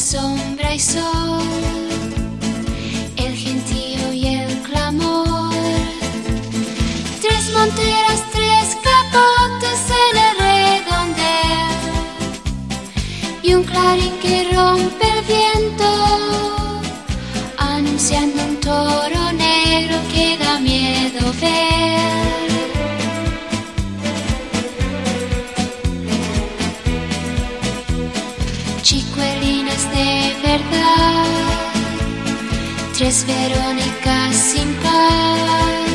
sombra y sol, el gentío y el clamor. Tres monteras, tres capotes en el redondel y un clarín que rompe el viento, anunciando un toro negro que da tres Verónicas sin par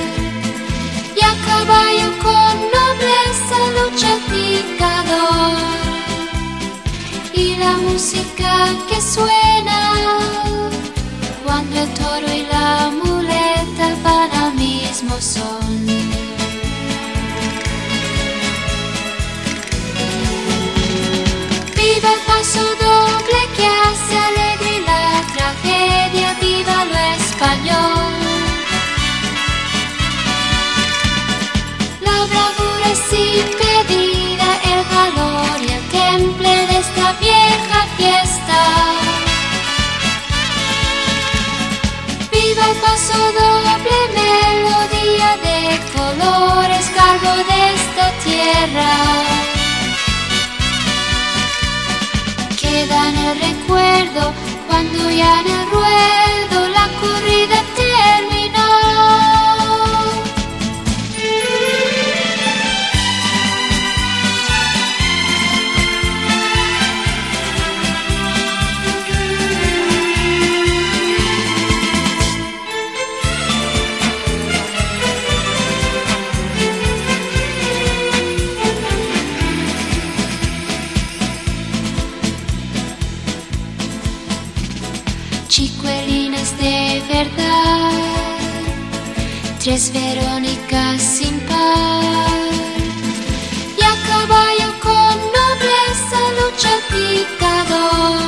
y a caballo con nobleza lucha picador y la música que suena cuando el toro y la muleta van al mismo son. Paso doble, Chicuelinas de verdad, tres Verónicas sin par. Y a caballo con nobleza lucha picador.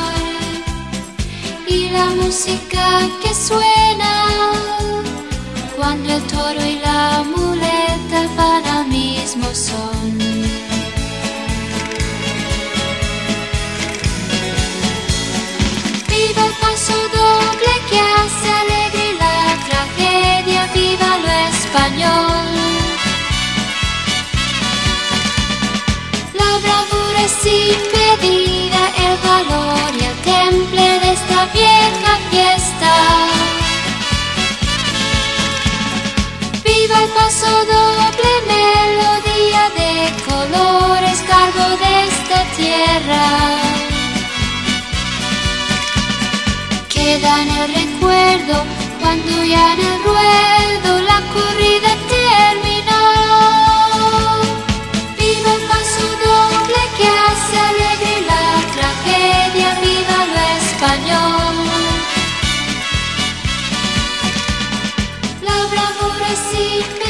Y la música que suena cuando el toro y la muleta van al mismo son. Es impedida, el valor y el temple de esta vieja fiesta. Viva el paso doble, melodía de colores, cargo de esta tierra. Queda en el recuerdo cuando ya en La bravura es impedida,